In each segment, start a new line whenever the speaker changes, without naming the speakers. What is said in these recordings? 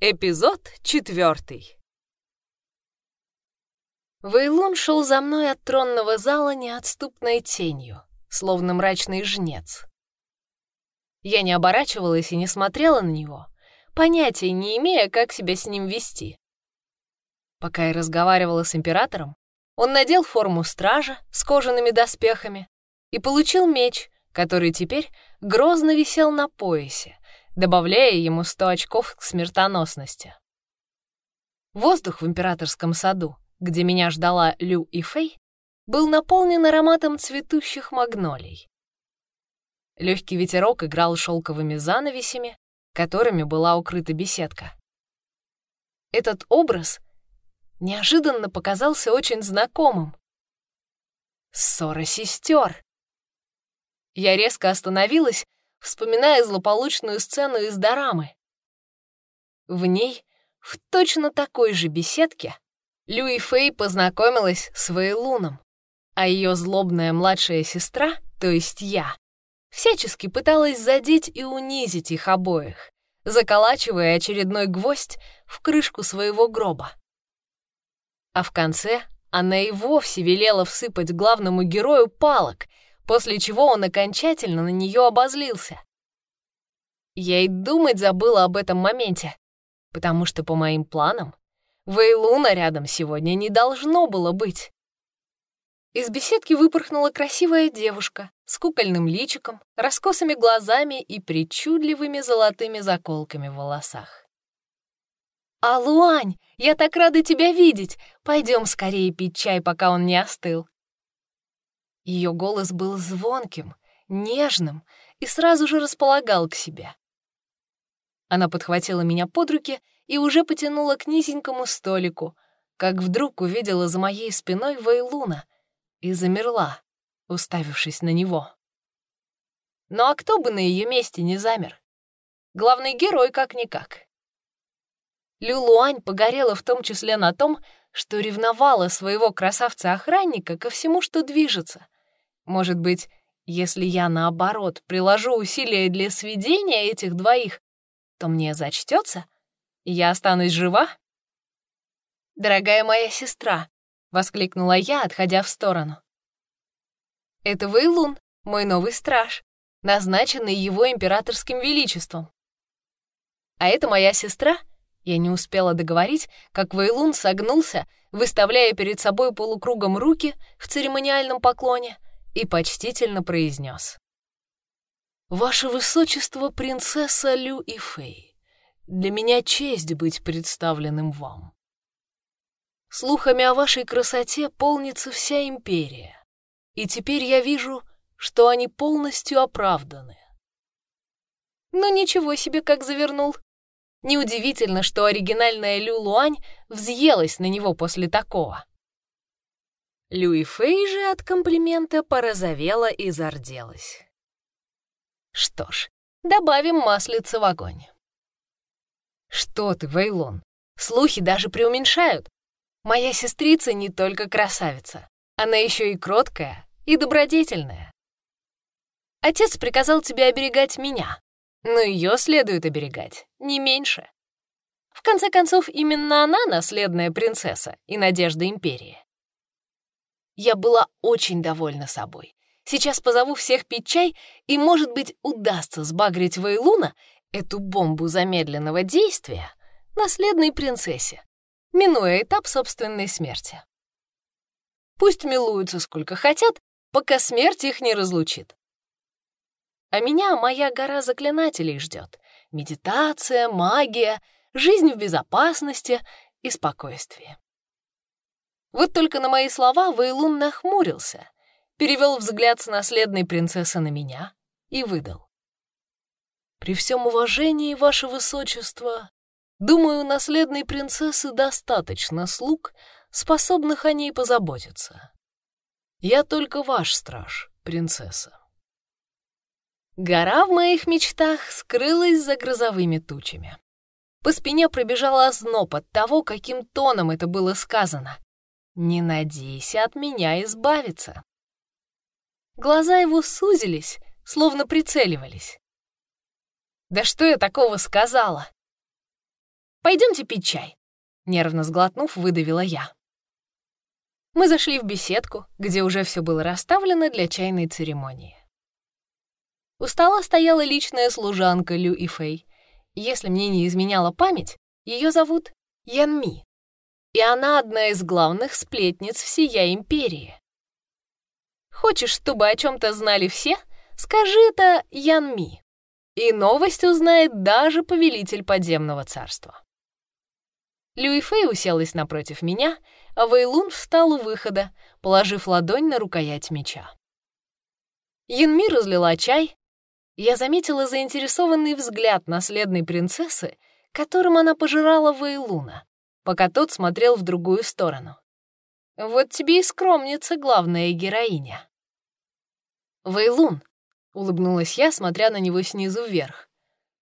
Эпизод четвертый. Вейлун шел за мной от тронного зала неотступной тенью, словно мрачный жнец. Я не оборачивалась и не смотрела на него, понятия не имея, как себя с ним вести. Пока я разговаривала с императором, он надел форму стража с кожаными доспехами и получил меч, который теперь грозно висел на поясе, добавляя ему 100 очков к смертоносности. Воздух в императорском саду, где меня ждала Лю и Фэй, был наполнен ароматом цветущих магнолий. Легкий ветерок играл шелковыми занавесями, которыми была укрыта беседка. Этот образ неожиданно показался очень знакомым. Ссора сестер. Я резко остановилась вспоминая злополучную сцену из дорамы. В ней, в точно такой же беседке, Люи Фэй познакомилась с Вейлуном, а ее злобная младшая сестра, то есть я, всячески пыталась задеть и унизить их обоих, заколачивая очередной гвоздь в крышку своего гроба. А в конце она и вовсе велела всыпать главному герою палок — после чего он окончательно на нее обозлился. Я и думать забыла об этом моменте, потому что по моим планам Вейлуна рядом сегодня не должно было быть. Из беседки выпорхнула красивая девушка с кукольным личиком, раскосыми глазами и причудливыми золотыми заколками в волосах. «Алуань, я так рада тебя видеть! Пойдем скорее пить чай, пока он не остыл!» Ее голос был звонким, нежным и сразу же располагал к себе. Она подхватила меня под руки и уже потянула к низенькому столику, как вдруг увидела за моей спиной Вейлуна и замерла, уставившись на него. Ну а кто бы на ее месте не замер? Главный герой как-никак. Люлуань погорела в том числе на том, что ревновала своего красавца-охранника ко всему, что движется — может быть, если я, наоборот, приложу усилия для сведения этих двоих, то мне зачтется, и я останусь жива? «Дорогая моя сестра!» — воскликнула я, отходя в сторону. «Это Вейлун, мой новый страж, назначенный его императорским величеством. А это моя сестра?» Я не успела договорить, как Вейлун согнулся, выставляя перед собой полукругом руки в церемониальном поклоне — и почтительно произнес. «Ваше Высочество, принцесса Лю и Фэй, для меня честь быть представленным вам. Слухами о вашей красоте полнится вся империя, и теперь я вижу, что они полностью оправданы. Ну ничего себе, как завернул. Неудивительно, что оригинальная Лю Луань взъелась на него после такого. Люи Фэй же от комплимента порозовела и зарделась. Что ж, добавим маслица в огонь. Что ты, Вейлон? Слухи даже преуменьшают. Моя сестрица не только красавица, она еще и кроткая и добродетельная. Отец приказал тебе оберегать меня, но ее следует оберегать, не меньше. В конце концов, именно она наследная принцесса и надежда империи. Я была очень довольна собой. Сейчас позову всех пить чай, и, может быть, удастся сбагрить Вейлуна, эту бомбу замедленного действия, наследной принцессе, минуя этап собственной смерти. Пусть милуются сколько хотят, пока смерть их не разлучит. А меня моя гора заклинателей ждет. Медитация, магия, жизнь в безопасности и спокойствии. Вот только на мои слова Вейлун нахмурился, перевел взгляд с наследной принцессы на меня и выдал. «При всем уважении, ваше высочество, думаю, наследной принцессы достаточно слуг, способных о ней позаботиться. Я только ваш страж, принцесса». Гора в моих мечтах скрылась за грозовыми тучами. По спине пробежал озноб от того, каким тоном это было сказано. Не надейся от меня избавиться. Глаза его сузились, словно прицеливались. Да что я такого сказала? Пойдемте пить чай», — нервно сглотнув, выдавила я. Мы зашли в беседку, где уже все было расставлено для чайной церемонии. У стола стояла личная служанка Лю и Фэй. Если мне не изменяла память, ее зовут Ян Ми. И она одна из главных сплетниц всея империи. Хочешь, чтобы о чем-то знали все? Скажи это Ян Ми. И новость узнает даже повелитель подземного царства. Люи Фэй уселась напротив меня, а Вейлун встал у выхода, положив ладонь на рукоять меча. Янми разлила чай. Я заметила заинтересованный взгляд наследной принцессы, которым она пожирала Вейлуна, пока тот смотрел в другую сторону. Вот тебе и скромница главная героиня. Вейлун, улыбнулась я, смотря на него снизу вверх.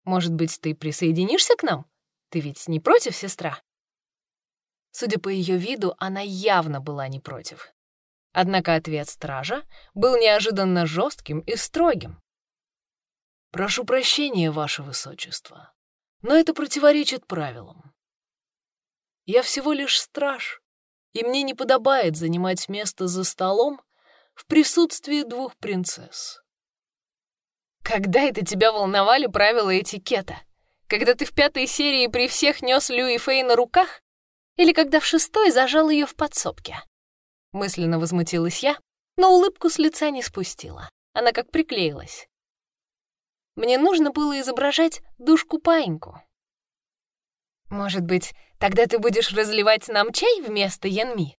Может быть, ты присоединишься к нам? Ты ведь не против, сестра? Судя по ее виду, она явно была не против. Однако ответ стража был неожиданно жестким и строгим. «Прошу прощения, ваше высочество, но это противоречит правилам. Я всего лишь страж, и мне не подобает занимать место за столом в присутствии двух принцесс». «Когда это тебя волновали правила этикета? Когда ты в пятой серии при всех нес Люи Фей на руках? Или когда в шестой зажал ее в подсобке. Мысленно возмутилась я, но улыбку с лица не спустила. Она как приклеилась. Мне нужно было изображать душку-паиньку. «Может быть, тогда ты будешь разливать нам чай вместо Янми?»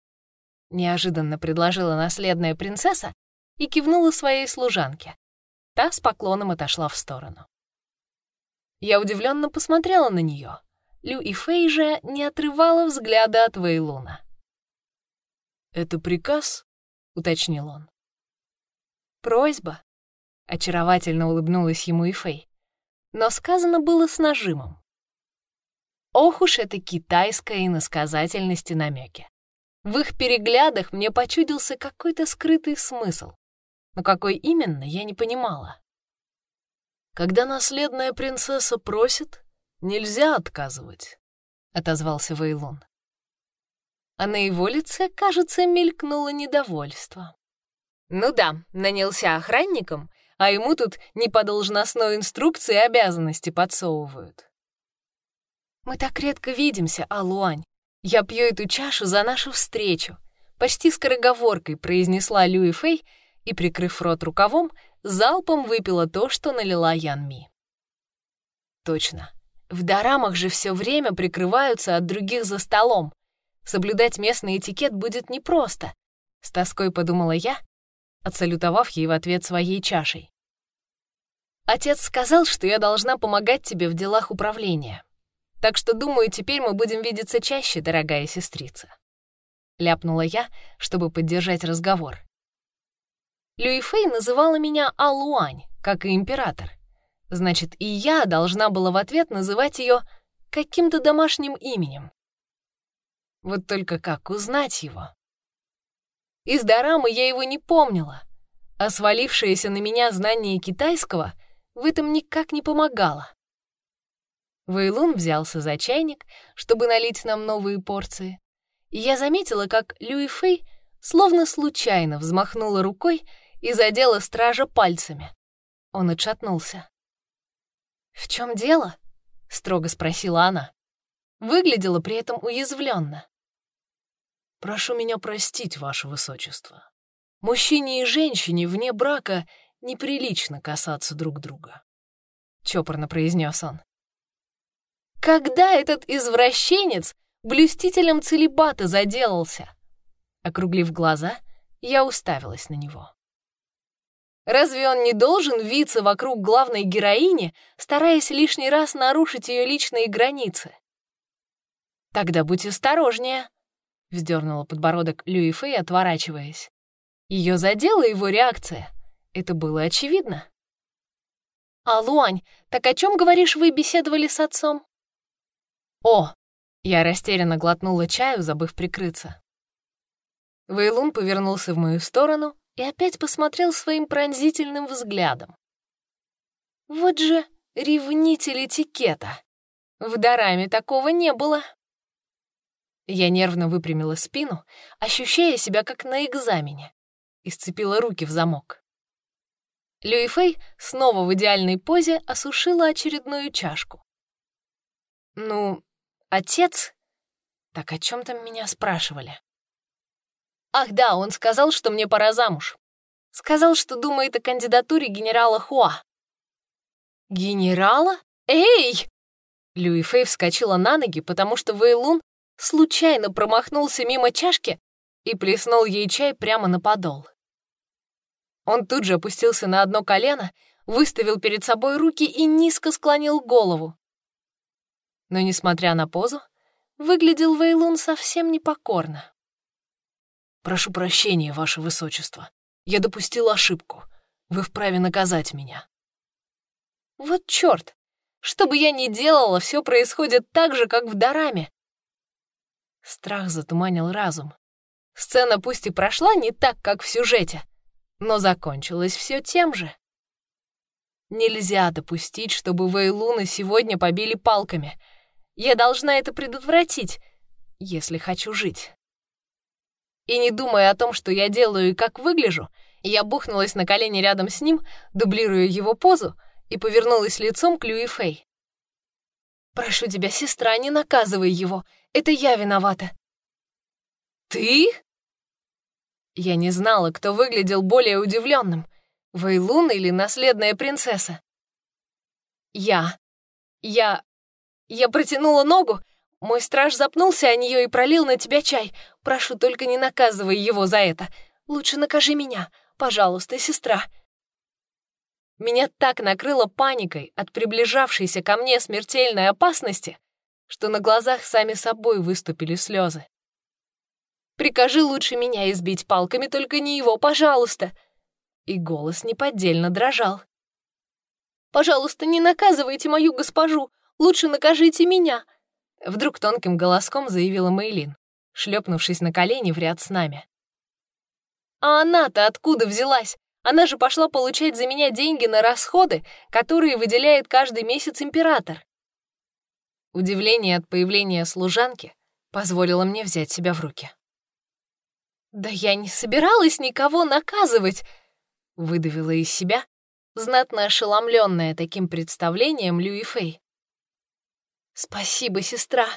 Неожиданно предложила наследная принцесса и кивнула своей служанке. Та с поклоном отошла в сторону. Я удивленно посмотрела на нее. Лю и Фэй же не отрывала взгляда от Вейлуна. «Это приказ?» — уточнил он. «Просьба», — очаровательно улыбнулась ему и Фэй. Но сказано было с нажимом. Ох уж это китайская иносказательность и намеки. В их переглядах мне почудился какой-то скрытый смысл. Но какой именно, я не понимала. Когда наследная принцесса просит, Нельзя отказывать», — отозвался Вейлон. А на его лице, кажется, мелькнуло недовольство. «Ну да, нанялся охранником, а ему тут не по должностной инструкции обязанности подсовывают». «Мы так редко видимся, Алуань. Я пью эту чашу за нашу встречу», — почти скороговоркой произнесла Люи Фэй и, прикрыв рот рукавом, залпом выпила то, что налила Ян Ми. Точно. В дорамах же все время прикрываются от других за столом. Соблюдать местный этикет будет непросто. С тоской подумала я, отсалютовав ей в ответ своей чашей. Отец сказал, что я должна помогать тебе в делах управления. Так что, думаю, теперь мы будем видеться чаще, дорогая сестрица. Ляпнула я, чтобы поддержать разговор. Люифей называла меня Алуань, как и император. Значит, и я должна была в ответ называть ее каким-то домашним именем. Вот только как узнать его? Из Дорамы я его не помнила, а свалившееся на меня знание китайского в этом никак не помогало. Вейлун взялся за чайник, чтобы налить нам новые порции, и я заметила, как Люи Фэй словно случайно взмахнула рукой и задела стража пальцами. Он отшатнулся. «В чем дело?» — строго спросила она. Выглядела при этом уязвленно. «Прошу меня простить, ваше высочество. Мужчине и женщине вне брака неприлично касаться друг друга», — чопорно произнес он. «Когда этот извращенец блюстителем целебата заделался?» Округлив глаза, я уставилась на него. Разве он не должен виться вокруг главной героини, стараясь лишний раз нарушить ее личные границы? «Тогда будь осторожнее», — вздернула подбородок Люи Фэй, отворачиваясь. Ее задела его реакция. Это было очевидно. «А, Луань, так о чем, говоришь, вы беседовали с отцом?» «О!» — я растерянно глотнула чаю, забыв прикрыться. Вейлун повернулся в мою сторону и опять посмотрел своим пронзительным взглядом. Вот же ревнитель этикета. В Дараме такого не было. Я нервно выпрямила спину, ощущая себя как на экзамене, и сцепила руки в замок. Люи Фэй снова в идеальной позе осушила очередную чашку. «Ну, отец?» Так о чем там меня спрашивали? «Ах да, он сказал, что мне пора замуж. Сказал, что думает о кандидатуре генерала Хуа». «Генерала? Эй!» Люи Фэй вскочила на ноги, потому что Вейлун случайно промахнулся мимо чашки и плеснул ей чай прямо на подол. Он тут же опустился на одно колено, выставил перед собой руки и низко склонил голову. Но, несмотря на позу, выглядел Вейлун совсем непокорно. «Прошу прощения, Ваше Высочество. Я допустил ошибку. Вы вправе наказать меня». «Вот чёрт! Что бы я ни делала, все происходит так же, как в Дараме». Страх затуманил разум. Сцена пусть и прошла не так, как в сюжете, но закончилось все тем же. Нельзя допустить, чтобы Вейлуна сегодня побили палками. Я должна это предотвратить, если хочу жить. И не думая о том, что я делаю и как выгляжу, я бухнулась на колени рядом с ним, дублируя его позу, и повернулась лицом к Люи Фэй. «Прошу тебя, сестра, не наказывай его. Это я виновата». «Ты?» Я не знала, кто выглядел более удивленным, Вейлун или наследная принцесса. Я. Я... Я протянула ногу, мой страж запнулся о нее и пролил на тебя чай. Прошу, только не наказывай его за это. Лучше накажи меня, пожалуйста, сестра. Меня так накрыло паникой от приближавшейся ко мне смертельной опасности, что на глазах сами собой выступили слезы. Прикажи лучше меня избить палками, только не его, пожалуйста!» И голос неподдельно дрожал. «Пожалуйста, не наказывайте мою госпожу, лучше накажите меня!» Вдруг тонким голоском заявила Мейлин, шлепнувшись на колени в ряд с нами. «А она-то откуда взялась? Она же пошла получать за меня деньги на расходы, которые выделяет каждый месяц император». Удивление от появления служанки позволило мне взять себя в руки. «Да я не собиралась никого наказывать!» — выдавила из себя, знатно ошеломленная таким представлением Люи Фэй. «Спасибо, сестра!»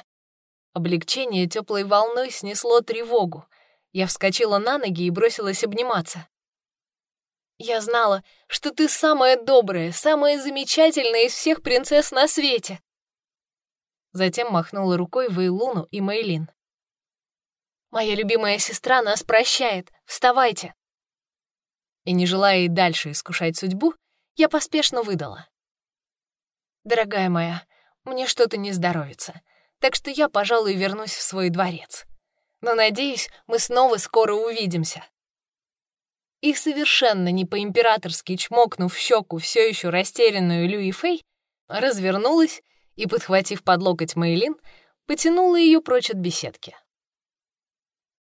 Облегчение теплой волной снесло тревогу. Я вскочила на ноги и бросилась обниматься. «Я знала, что ты самая добрая, самая замечательная из всех принцесс на свете!» Затем махнула рукой Вейлуну и Мейлин. Моя любимая сестра нас прощает. Вставайте!» И не желая и дальше искушать судьбу, я поспешно выдала. «Дорогая моя, мне что-то не здоровится, так что я, пожалуй, вернусь в свой дворец. Но, надеюсь, мы снова скоро увидимся». И совершенно не по-императорски чмокнув в щеку все еще растерянную Люи Фэй, развернулась и, подхватив под локоть Мейлин, потянула ее прочь от беседки.